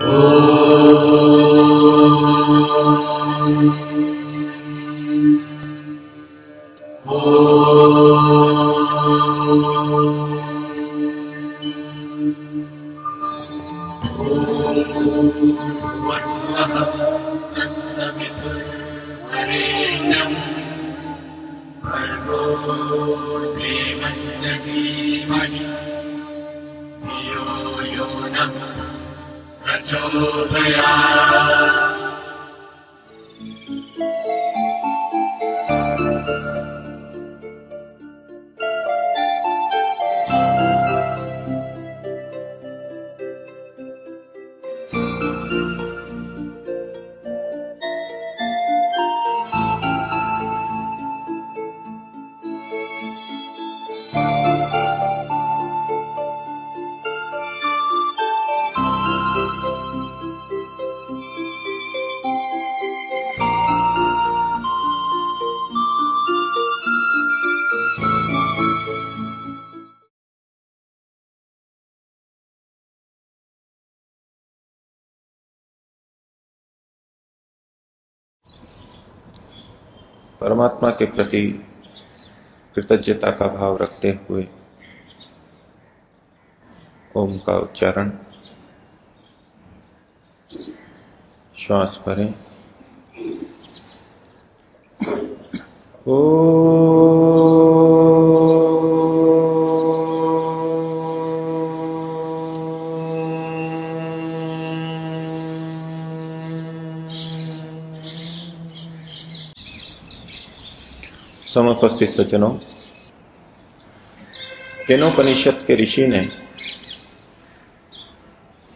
Om. परमात्मा के प्रति कृतज्ञता का भाव रखते हुए ओम का उच्चारण श्वास भरें। समुपस्थित सज्जनों केनोपनिषद के ऋषि ने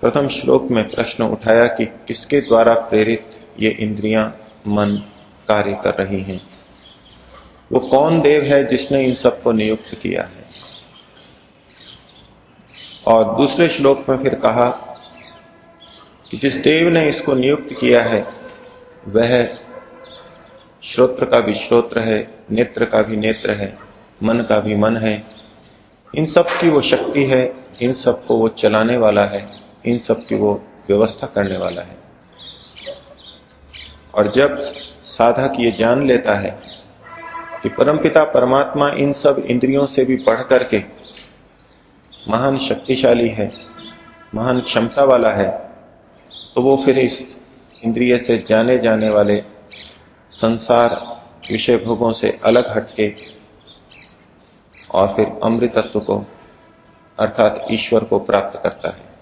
प्रथम श्लोक में प्रश्न उठाया कि किसके द्वारा प्रेरित ये इंद्रियाँ मन कार्य कर रही हैं? वो कौन देव है जिसने इन सबको नियुक्त किया है? और दूसरे श्लोक में फिर कहा कि जिस देव ने इसको नियुक्त किया है, वह श्रोत्र का भी श्रोत्र है, नेत्र का भी नेत्र है, मन का भी मन है। इन सब की वो शक्ति है, इन सबको वो चलाने वाला है, इन सब की वो व्यवस्था करने वाला है। और जब साधक ये जान लेता है कि परमपिता, परमात्मा इन सब इंद्रियों से भी पढ़ करके महान शक्तिशाली है, महान क्षमता वाला है तो वो फिर इस इंद्रिय से जाने जाने वाले संसार विषय भोगों से अलग हटके और फिर अमृतत्व को, अर्थात ईश्वर को प्राप्त करता है।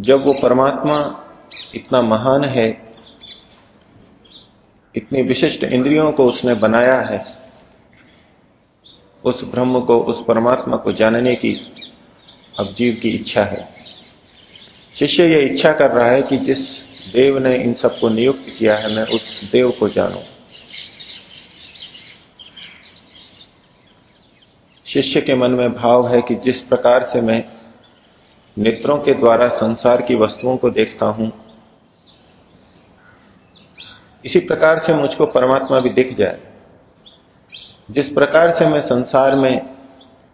जब वो परमात्मा इतना महान है, इतनी विशिष्ट इंद्रियों को उसने बनाया है, उस ब्रह्म को, उस परमात्मा को जानने की अब जीव की इच्छा है। शिष्य यह इच्छा कर रहा है कि जिस देव ने इन सबको नियुक्त किया है, मैं उस देव को जानू। शिष्य के मन में भाव है कि जिस प्रकार से मैं नेत्रों के द्वारा संसार की वस्तुओं को देखता हूँ, इसी प्रकार से मुझको परमात्मा भी दिख जाए। जिस प्रकार से मैं संसार में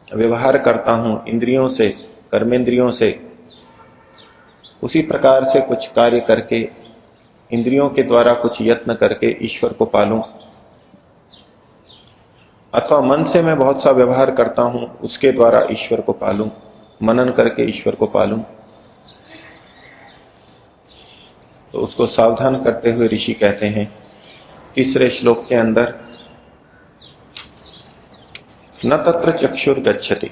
व्यवहार करता हूँ, इंद्रियों से, कर्मेंद्रियों से उसी प्रकार से कुछ कार्य करके, इंद्रियों के द्वारा कुछ यत्न करके ईश्वर को पालूं। अथवा मन से मैं बहुत सा व्यवहार करता हूँ, उसके द्वारा ईश्वर को पालूं, मनन करके ईश्वर को पालूं। तो उसको सावधान करते हुए ऋषि कहते हैं, तीसरे श्लोक के अंदर, न तत्र चक्षुर गच्छति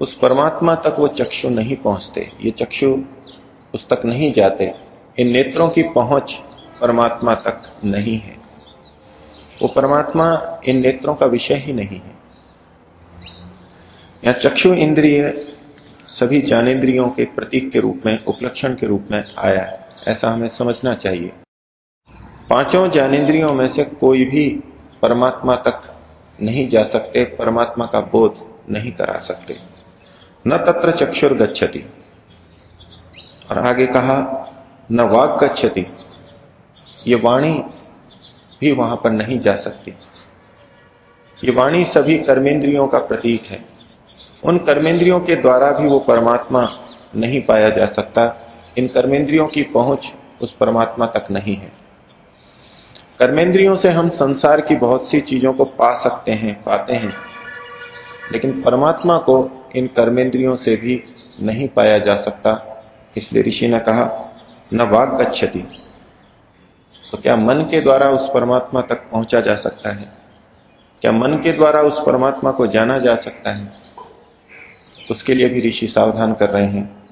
उस परमात्मा तक वो चक्षु नहीं पहुँचते, ये चक्षु उस तक नहीं जाते। इन नेत्रों की पहुँच परमात्मा तक नहीं है। वो परमात्मा इन नेत्रों का विषय ही नहीं है। यहाँ चक्षु इंद्रिय सभी ज्ञानेन्द्रियों के प्रतीक के रूप में, उपलक्षण के रूप में आया है। ऐसा हमें समझना चाहिए। पाँचों ज्ञानेन्द्रियों में से कोई भी परमात्मा तक नहीं जा सकते, परमात्मा का बोध नहीं करा सकते। न तत्र चक्षुर गच्छति और आगे कहा, न वाक गच्छति। ये वाणी भी वहाँ पर नहीं जा सकती। ये वाणी सभी कर्मेंद्रियों का प्रतीक है। उन कर्मेंद्रियों के द्वारा भी वो परमात्मा नहीं पाया जा सकता। इन कर्मेंद्रियों की पहुँच उस परमात्मा तक नहीं है। कर्मेंद्रियों से हम संसार की बहुत सी चीज़ों को पा सकते हैं, पाते हैं। लेकिन परमात्मा को इन कर्मेंद्रियों से भी नहीं पाया जा सकता। इसलिए ऋषि ने कहा, न वाग गच्छति। तो क्या मन के द्वारा उस परमात्मा तक पहुँचा जा सकता है? क्या मन के द्वारा उस परमात्मा को जाना जा सकता है? उसके लिए भी ऋषि सावधान कर रहे हैं।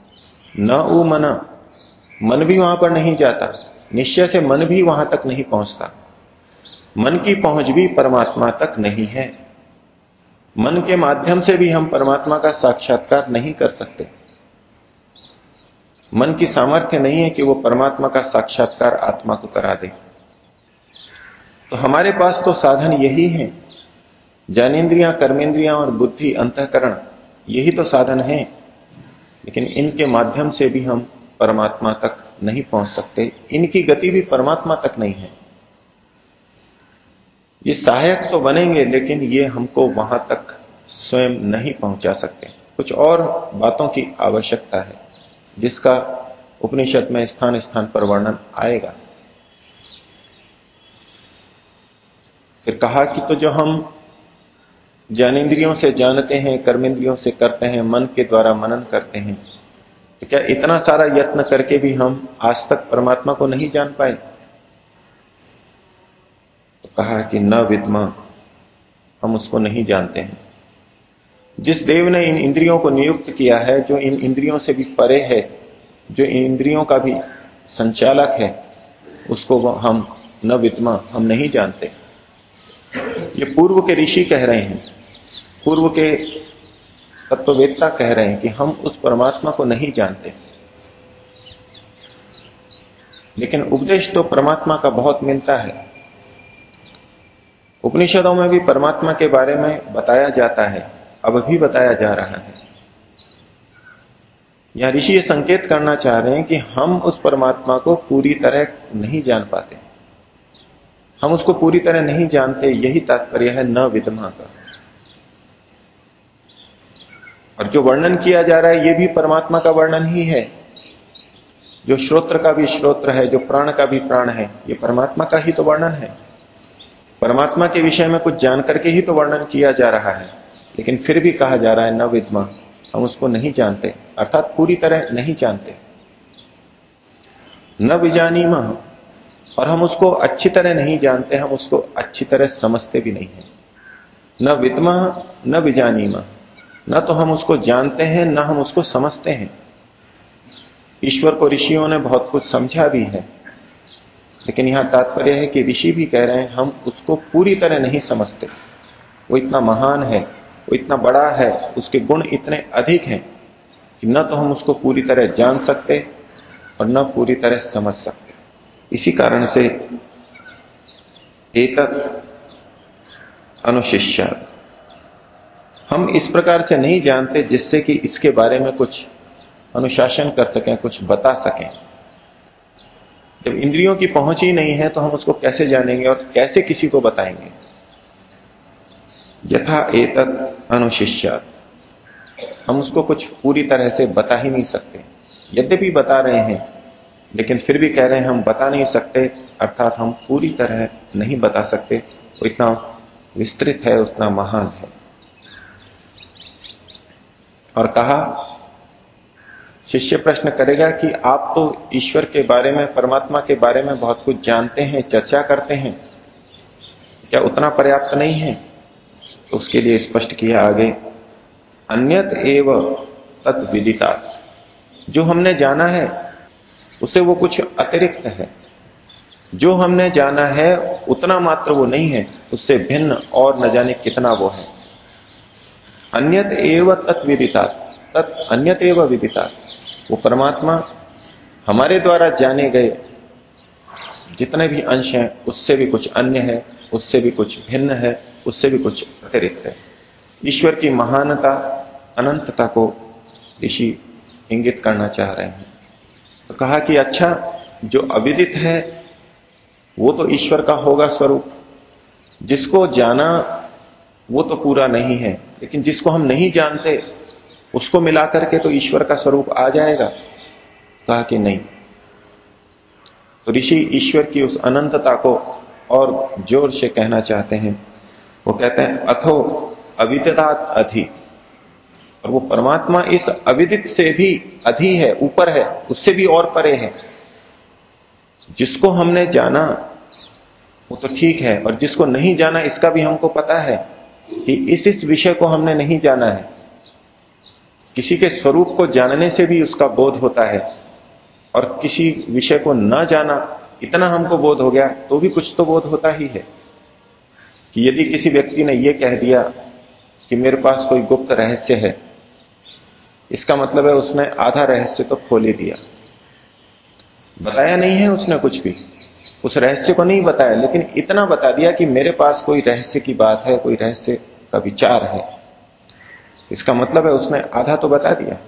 न उ मना। मन भी वहाँ पर नहीं जाता। निश्चय से मन भी वहाँ तक नहीं पहुँचता। मन की पहुँच भी परमात्मा तक नहीं है। मन के माध्यम से भी हम परमात्मा का साक्षात्कार नहीं कर सकते। मन की सामर्थ्य नहीं है कि वो परमात्मा का साक्षात्कार आत्मा को करा दे। तो हमारे पास तो साधन यही है। ज्ञानेन्द्रियाँ कर्मेंद्रियाँ और बुद्धि, अंतकरण, यही तो साधन है। लेकिन इनके माध्यम से भी हम परमात्मा तक नहीं पहुँच सकते। इनकी गति भी परमात्मा तक नहीं है। ये सहायक तो बनेंगे, लेकिन ये हमको वहाँ तक स्वयं नहीं पहुँचा सकते। कुछ और बातों की आवश्यकता है, जिसका उपनिषद में स्थान स्थान पर वर्णन आएगा। फिर कहा कि तो जो हम ज्ञानेन्द्रियों से जानते हैं, कर्मेंद्रियों से करते हैं, मन के द्वारा मनन करते हैं तो क्या इतना सारा यत्न करके भी हम आज तक परमात्मा को नहीं जान पाए? तो कहा कि न विद्मा, हम उसको नहीं जानते हैं। जिस देव ने इन इंद्रियों को नियुक्त किया है, जो इन इंद्रियों से भी परे है, जो इन इंद्रियों का भी संचालक है, उसको हम न विद्मा, हम नहीं जानते। ये पूर्व के ऋषि कह रहे हैं, पूर्व के तत्ववेत्ता कह रहे हैं कि हम उस परमात्मा को नहीं जानते। लेकिन उपदेश तो परमात्मा का बहुत मिलता है। उपनिषदों में भी परमात्मा के बारे में बताया जाता है, अब भी बताया जा रहा है। यहाँ ऋषि ये संकेत करना चाह रहे हैं कि हम उस परमात्मा को पूरी तरह नहीं जान पाते। हम उसको पूरी तरह नहीं जानते, यही तात्पर्य है न विदमा का। और जो वर्णन किया जा रहा है, ये भी परमात्मा का वर्णन ही है। जो श्रोत्र का भी श्रोत्र है, जो प्राण का भी प्राण है, ये परमात्मा का ही तो वर्णन है। परमात्मा के विषय में कुछ जानकर के ही तो वर्णन किया जा रहा है। लेकिन फिर भी कहा जा रहा है, न विद्मा, हम उसको नहीं जानते, अर्थात पूरी तरह नहीं जानते। न विजानी और हम उसको अच्छी तरह नहीं जानते, हम उसको अच्छी तरह समझते भी नहीं है। न विद्मा, न विजानी न तो हम उसको जानते हैं, न हम उसको समझते हैं। ईश्वर को ऋषियों ने बहुत कुछ समझा भी है। लेकिन यहाँ तात्पर्य है कि ऋषि भी कह रहे हैं, हम उसको पूरी तरह नहीं समझते। वो इतना महान है, वो इतना बड़ा है, उसके गुण इतने अधिक हैं कि न तो हम उसको पूरी तरह जान सकते और न पूरी तरह समझ सकते। इसी कारण से एक अनुशिष्य हम इस प्रकार से नहीं जानते जिससे कि इसके बारे में कुछ अनुशासन कर सकें, कुछ बता सकें। जब इंद्रियों की पहुँच ही नहीं है तो हम उसको कैसे जानेंगे और कैसे किसी को बताएँगे? यथा एतत अनुशिष्य हम उसको कुछ पूरी तरह से बता ही नहीं सकते। यद्यपि बता रहे हैं, लेकिन फिर भी कह रहे हैं हम बता नहीं सकते, अर्थात हम पूरी तरह नहीं बता सकते। वो इतना विस्तृत है, उतना महान है। और कहा शिष्य प्रश्न करेगा कि आप तो ईश्वर के बारे में, परमात्मा के बारे में बहुत कुछ जानते हैं, चर्चा करते हैं। क्या उतना पर्याप्त नहीं है? तो उसके लिए स्पष्ट किया आगे, अन्यत एव तत्विदिता जो हमने जाना है, उसे वो कुछ अतिरिक्त है। जो हमने जाना है, उतना मात्र वो नहीं है, उससे भिन्न और न जाने कितना वो है। अन्यत एव तत्विदिता तत् अन्यत एव विदिता। वो परमात्मा हमारे द्वारा जाने गए जितने भी अंश हैं, उससे भी कुछ अन्य है, उससे भी कुछ भिन्न है, उससे भी कुछ अतिरिक्त है। ईश्वर की महानता, अनंतता को ऋषि इंगित करना चाह रहे हैं। तो कहा कि अच्छा जो अविदित है, वो तो ईश्वर का होगा स्वरूप। जिसको जाना, वो तो पूरा नहीं है। लेकिन जिसको हम नहीं जानते उसको मिलाकर के तो ईश्वर का स्वरूप आ जाएगा। कहा कि नहीं। तो ऋषि ईश्वर की उस अनंतता को और ज़ोर से कहना चाहते हैं। वो कहते हैं, अथो अविदितात अधि। और वो परमात्मा इस अविदित से भी अधि है, ऊपर है, उससे भी और परे है। जिसको हमने जाना, वो तो ठीक है, और जिसको नहीं जाना, इसका भी हमको पता है कि इस इस विषय को हमने नहीं जाना है। किसी के स्वरूप को जानने से भी उसका बोध होता है। और किसी विषय को न जाना, इतना हमको बोध हो गया तो भी कुछ तो बोध होता ही है। कि यदि किसी व्यक्ति ने यह कह दिया कि मेरे पास कोई गुप्त रहस्य है, इसका मतलब है उसने आधा रहस्य तो खोल ही दिया। बताया नहीं है उसने कुछ भी। उस रहस्य को नहीं बताया, लेकिन इतना बता दिया कि मेरे पास कोई रहस्य की बात है, कोई रहस्य का विचार है। इसका मतलब है उसने आधा तो बता दिया।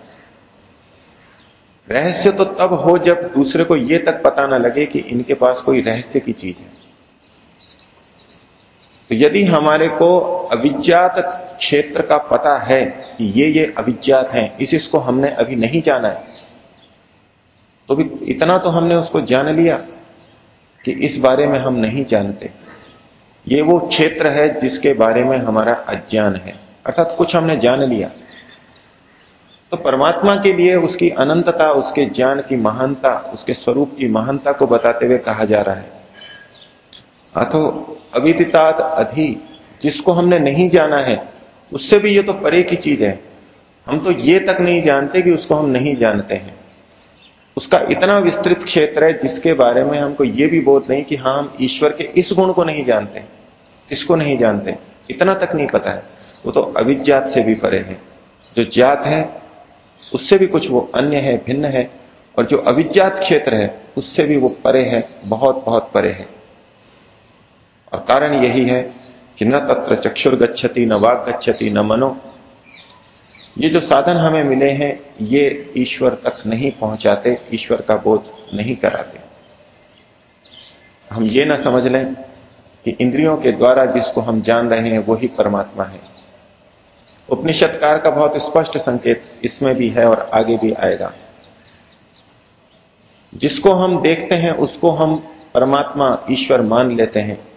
रहस्य तो तब हो जब दूसरे को यह तक पता ना लगे कि इनके पास कोई रहस्य की चीज़ है। तो यदि हमारे को अविज्ञात क्षेत्र का पता है कि ये ये अविज्ञात हैं, इस इसको हमने अभी नहीं जाना है तो भी इतना तो हमने उसको जान लिया कि इस बारे में हम नहीं जानते। ये वो क्षेत्र है जिसके बारे में हमारा अज्ञान है। अर्थात कुछ हमने जान लिया। तो परमात्मा के लिए उसकी अनंतता, उसके ज्ञान की महानता, उसके स्वरूप की महानता को बताते हुए कहा जा रहा है। अथो अविदितात अधि, जिसको हमने नहीं जाना है, उससे भी ये तो परे की चीज़ है। हम तो ये तक नहीं जानते कि उसको हम नहीं जानते हैं। उसका इतना विस्तृत क्षेत्र है, जिसके बारे में हमको ये भी बोध नहीं कि हाँ हम ईश्वर के इस गुण को नहीं जानते इसको नहीं जानते। इतना तक नहीं पता है। वो तो अविज्ञात से भी परे है। जो ज्ञात है, उससे भी कुछ वो अन्य है, भिन्न है, और जो अविज्ञात क्षेत्र है, उससे भी वो परे है बहुत बहुत परे है। और कारण यही है कि न तत्र चक्षुर गच्छति न वाक गच्छति न मनो। ये जो साधन हमें मिले हैं, ये ईश्वर तक नहीं पहुंचाते, ईश्वर का बोध नहीं कराते। हम ये ना समझ लें कि इंद्रियों के द्वारा जिसको हम जान रहे हैं, वही परमात्मा है। उपनिषदकार का बहुत स्पष्ट संकेत इसमें भी है और आगे भी आएगा। जिसको हम देखते हैं, उसको हम परमात्मा ईश्वर मान लेते हैं।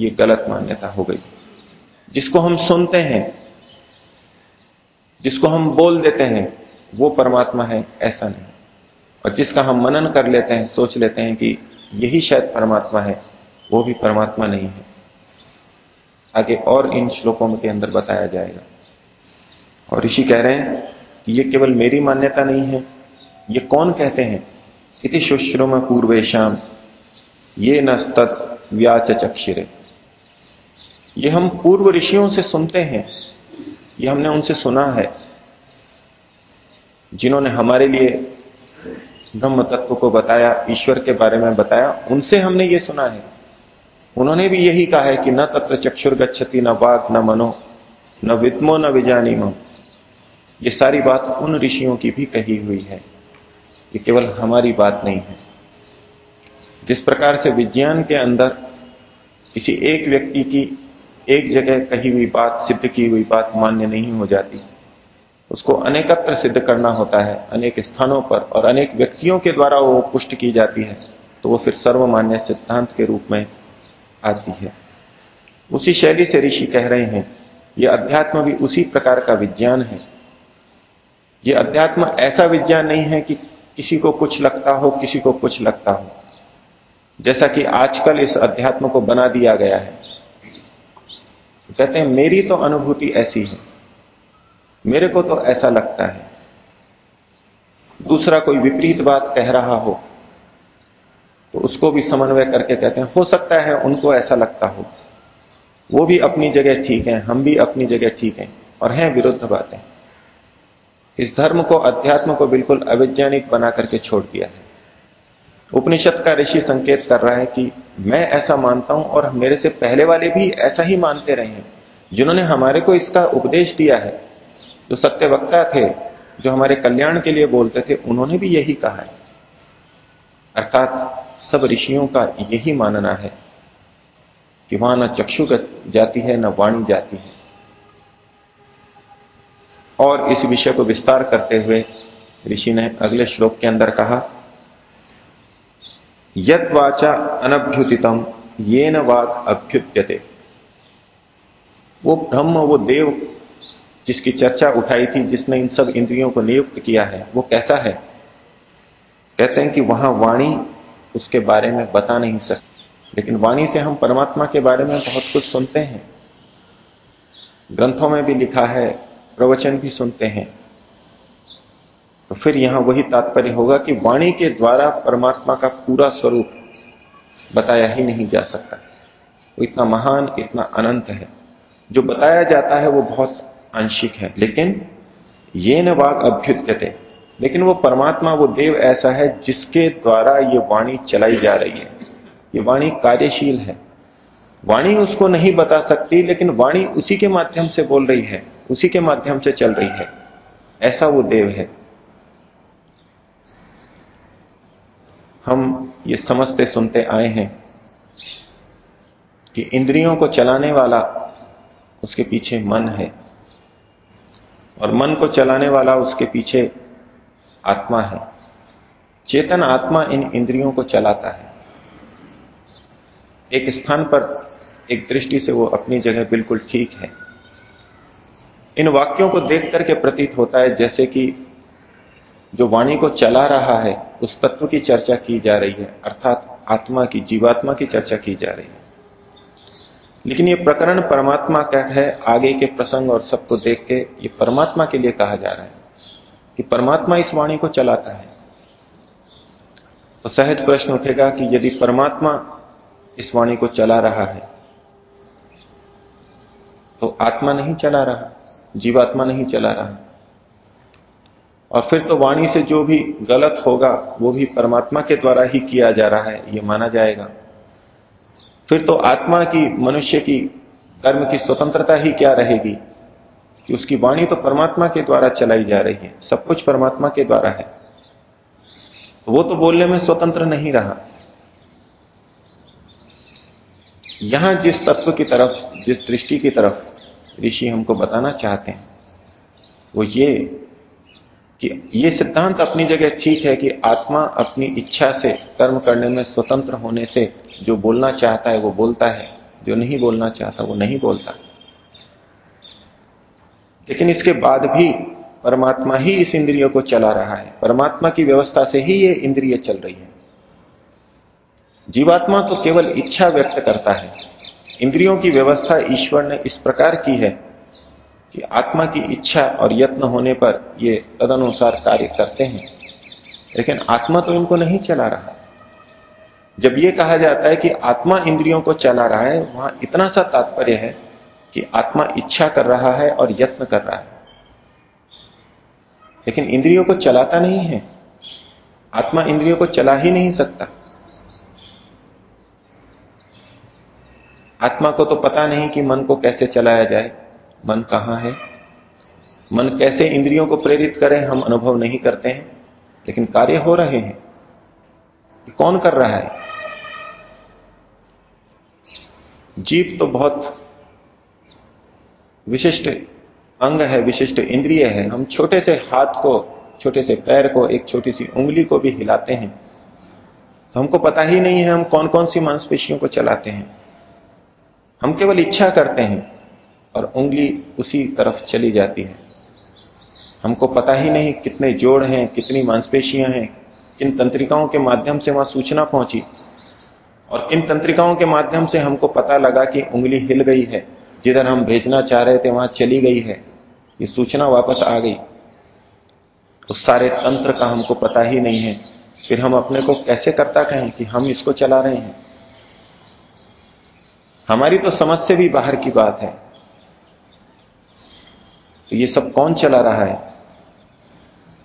ये गलत मान्यता हो गई। जिसको हम सुनते हैं, जिसको हम बोल देते हैं, वो परमात्मा है, ऐसा नहीं। और जिसका हम मनन कर लेते हैं, सोच लेते हैं कि यही शायद परमात्मा है वो भी परमात्मा नहीं है। आगे और इन श्लोकों के अंदर बताया जाएगा। और ऋषि कह रहे हैं कि ये केवल मेरी मान्यता नहीं है। ये कौन कहते हैं? इति शुश्रुम पूर्वेशम ये नस्तत व्याच चक्षिरे ये हम पूर्व ऋषियों से सुनते हैं। ये हमने उनसे सुना है। जिन्होंने हमारे लिए ब्रह्म तत्व को बताया, ईश्वर के बारे में बताया, उनसे हमने ये सुना है। उन्होंने भी यही कहा है कि न तत्र चक्षुर गच्छति न वाघ न मनो, न विद्मो, न विजानीमो ये सारी बात उन ऋषियों की भी कही हुई है। ये केवल हमारी बात नहीं है। जिस प्रकार से विज्ञान के अंदर किसी एक व्यक्ति की एक जगह कही हुई बात, सिद्ध की हुई बात मान्य नहीं हो जाती, उसको अनेकत्र सिद्ध करना होता है। अनेक स्थानों पर और अनेक व्यक्तियों के द्वारा वो पुष्ट की जाती है तो वो फिर सर्वमान्य सिद्धांत के रूप में आती है। उसी शैली से ऋषि कह रहे हैं यह अध्यात्म भी उसी प्रकार का विज्ञान है। यह अध्यात्म ऐसा विज्ञान नहीं है कि किसी को कुछ लगता हो, किसी को कुछ लगता हो। जैसा कि आजकल इस अध्यात्म को बना दिया गया है। कहते हैं, मेरी तो अनुभूति ऐसी है। मेरे को तो ऐसा लगता है। दूसरा कोई विपरीत बात कह रहा हो तो उसको भी समन्वय करके कहते हैं, हो सकता है उनको ऐसा लगता हो। वो भी अपनी जगह ठीक है, हम भी अपनी जगह ठीक हैं और हैं विरुद्ध बातें। इस धर्म को, अध्यात्म को बिल्कुल अवैज्ञानिक बना करके छोड़ दिया है। उपनिषद का ऋषि संकेत कर रहा है कि मैं ऐसा मानता हूँ और मेरे से पहले वाले भी ऐसा ही मानते रहे हैं, जिन्होंने हमारे को इसका उपदेश दिया है। जो सत्य वक्ता थे, जो हमारे कल्याण के लिए बोलते थे, उन्होंने भी यही कहा है। अर्थात सब ऋषियों का यही मानना है कि वहाँ ना चक्षुगत जाती है, ना वाणी जाती है। और इस विषय को विस्तार करते हुए ऋषि ने अगले श्लोक के अंदर कहा, यद वाचा अनभ्युतितम ये न वाक अभ्युत्यते वो ब्रह्म, वो देव जिसकी चर्चा उठाई थी, जिसने इन सब इंद्रियों को नियुक्त किया है, वो कैसा है? कहते हैं कि वहाँ वाणी उसके बारे में बता नहीं सकते। लेकिन वाणी से हम परमात्मा के बारे में बहुत कुछ सुनते हैं। ग्रंथों में भी लिखा है, प्रवचन भी सुनते हैं। तो फिर यहाँ वही तात्पर्य होगा कि वाणी के द्वारा परमात्मा का पूरा स्वरूप बताया ही नहीं जा सकता। वो इतना महान, इतना अनंत है। जो बताया जाता है वो बहुत आंशिक है। लेकिन ये न वाग अभ्युत्यते। लेकिन वो परमात्मा, वो देव ऐसा है जिसके द्वारा ये वाणी चलाई जा रही है। ये वाणी कार्यशील है। वाणी उसको नहीं बता सकती, लेकिन वाणी उसी के माध्यम से बोल रही है, उसी के माध्यम से चल रही है। ऐसा वो देव है। हम ये समझते सुनते आए हैं कि इंद्रियों को चलाने वाला उसके पीछे मन है, और मन को चलाने वाला उसके पीछे आत्मा है। चेतन आत्मा इन इंद्रियों को चलाता है। एक स्थान पर एक दृष्टि से वो अपनी जगह बिल्कुल ठीक है। इन वाक्यों को देख करके प्रतीत होता है, जैसे कि जो वाणी को चला रहा है, उस तत्व की चर्चा की जा रही है, अर्थात आत्मा की, जीवात्मा की चर्चा की जा रही है। लेकिन ये प्रकरण परमात्मा का है, आगे के प्रसंग और सबको देख के ये परमात्मा के लिए कहा जा रहा है। कि परमात्मा इस वाणी को चलाता है। तो सहज प्रश्न उठेगा कि यदि परमात्मा इस वाणी को चला रहा है तो आत्मा नहीं चला रहा, जीवात्मा नहीं चला रहा। और फिर तो वाणी से जो भी गलत होगा, वो भी परमात्मा के द्वारा ही किया जा रहा है, ये माना जाएगा। फिर तो आत्मा की, मनुष्य की कर्म की स्वतंत्रता ही क्या रहेगी? कि उसकी वाणी तो परमात्मा के द्वारा चलाई जा रही है, सब कुछ परमात्मा के द्वारा है। वो तो बोलने में स्वतंत्र नहीं रहा। यहाँ जिस तत्व की तरफ़, जिस दृष्टि की तरफ़ ऋषि हमको बताना चाहते हैं, वो ये कि ये सिद्धांत अपनी जगह ठीक है कि आत्मा अपनी इच्छा से, कर्म करने में स्वतंत्र होने से जो बोलना चाहता है, वो बोलता है। जो नहीं बोलना चाहता, वो नहीं बोलता। लेकिन इसके बाद भी परमात्मा ही इस इंद्रियों को चला रहा है। परमात्मा की व्यवस्था से ही ये इंद्रिय चल रही है। जीवात्मा तो केवल इच्छा व्यक्त करता है। इंद्रियों की व्यवस्था ईश्वर ने इस प्रकार की है कि आत्मा की इच्छा और यत्न होने पर ये तदनुसार कार्य करते हैं। लेकिन आत्मा तो इनको नहीं चला रहा। जब ये कहा जाता है कि आत्मा इंद्रियों को चला रहा है, वहाँ इतना सा तात्पर्य है कि आत्मा इच्छा कर रहा है और यत्न कर रहा है। लेकिन इंद्रियों को चलाता नहीं है। आत्मा इंद्रियों को चला ही नहीं सकता। आत्मा को तो पता नहीं कि मन को कैसे चलाया जाए, मन कहाँ है। मन कैसे इंद्रियों को प्रेरित करें, हम अनुभव नहीं करते हैं, लेकिन कार्य हो रहे हैं। कौन कर रहा है? जीव तो बहुत विशिष्ट अंग है, विशिष्ट इंद्रिय है। हम छोटे से हाथ को, छोटे से पैर को, एक छोटी सी उंगली को भी हिलाते हैं। तो हमको पता ही नहीं है हम कौन कौन सी मांसपेशियों को चलाते हैं। हम केवल इच्छा करते हैं और उंगली उसी तरफ़ चली जाती है। हमको पता ही नहीं कितने जोड़ हैं, कितनी मांसपेशियाँ हैं, किन तंत्रिकाओं के माध्यम से वहाँ सूचना पहुँची। और किन तंत्रिकाओं के माध्यम से हमको पता लगा कि उंगली हिल गई है। जिधर हम भेजना चाह रहे थे, वहाँ चली गई है। ये सूचना वापस आ गई। उस सारे तंत्र का हमको पता ही नहीं है। फिर हम अपने को कैसे करता कहें कि हम इसको चला रहे हैं? हमारी तो समझ से भी बाहर की बात है। तो ये सब कौन चला रहा है?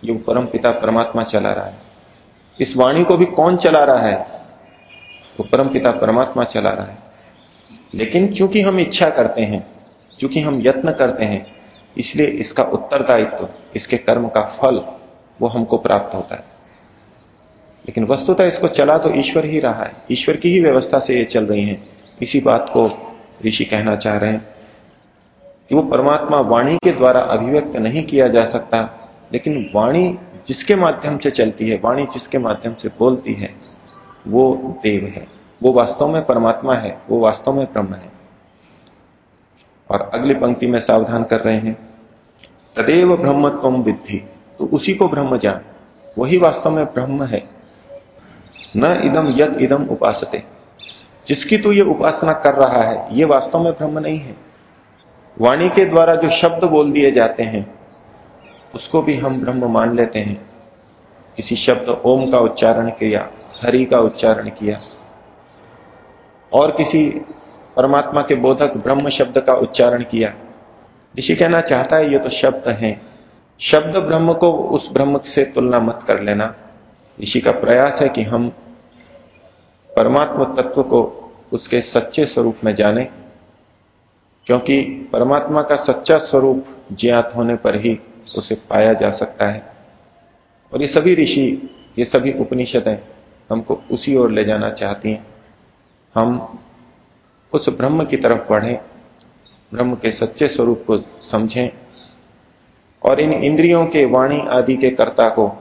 ये परम पिता परमात्मा चला रहा है। इस वाणी को भी कौन चला रहा है? वो परम पिता परमात्मा चला रहा है। लेकिन क्योंकि हम इच्छा करते हैं क्योंकि हम यत्न करते हैं, इसलिए इसका उत्तरदायित्व, इसके कर्म का फल, वो हमको प्राप्त होता है। लेकिन वस्तुतः इसको चला तो ईश्वर ही रहा है। ईश्वर की ही व्यवस्था से ये चल रही है। इसी बात को ऋषि कहना चाह रहे हैं कि वो परमात्मा वाणी के द्वारा अभिव्यक्त नहीं किया जा सकता, लेकिन वाणी जिसके माध्यम से चलती है, वाणी जिसके माध्यम से बोलती है, वो देव है। वो वास्तव में परमात्मा है, वो वास्तव में ब्रह्म है। और अगली पंक्ति में सावधान कर रहे हैं, तदेव ब्रह्मत्व विद्धि। तो उसी को ब्रह्म जान, वही वास्तव में ब्रह्म है। न इदम यद इदम उपासते। जिसकी तू ये उपासना कर रहा है, ये वास्तव में ब्रह्म नहीं है। वाणी के द्वारा जो शब्द बोल दिए जाते हैं, उसको भी हम ब्रह्म मान लेते हैं। किसी शब्द ओम का उच्चारण किया, हरि का उच्चारण किया और किसी परमात्मा के बोधक ब्रह्म शब्द का उच्चारण किया। ऋषि कहना चाहता है, ये तो शब्द हैं। शब्द ब्रह्म को उस ब्रह्म से तुलना मत कर लेना। ऋषि का प्रयास है कि हम परमात्मा तत्व को उसके सच्चे स्वरूप में जाने, क्योंकि परमात्मा का सच्चा स्वरूप ज्ञात होने पर ही उसे पाया जा सकता है। और ये सभी ऋषि, ये सभी उपनिषदें हमको उसी ओर ले जाना चाहती हैं। हम उस ब्रह्म की तरफ़ बढ़ें, ब्रह्म के सच्चे स्वरूप को समझें और इन इंद्रियों के वाणी आदि के कर्ता को,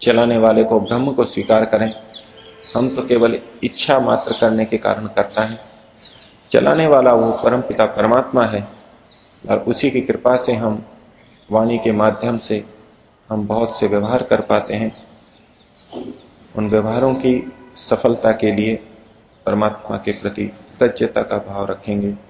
चलाने वाले को, ब्रह्म को स्वीकार करें। हम तो केवल इच्छा मात्र करने के कारण करता है। चलाने वाला वो परम पिता परमात्मा है और उसी की कृपा से हम वाणी के माध्यम से हम बहुत से व्यवहार कर पाते हैं। उन व्यवहारों की सफलता के लिए परमात्मा के प्रति कृतज्ञता का भाव रखेंगे।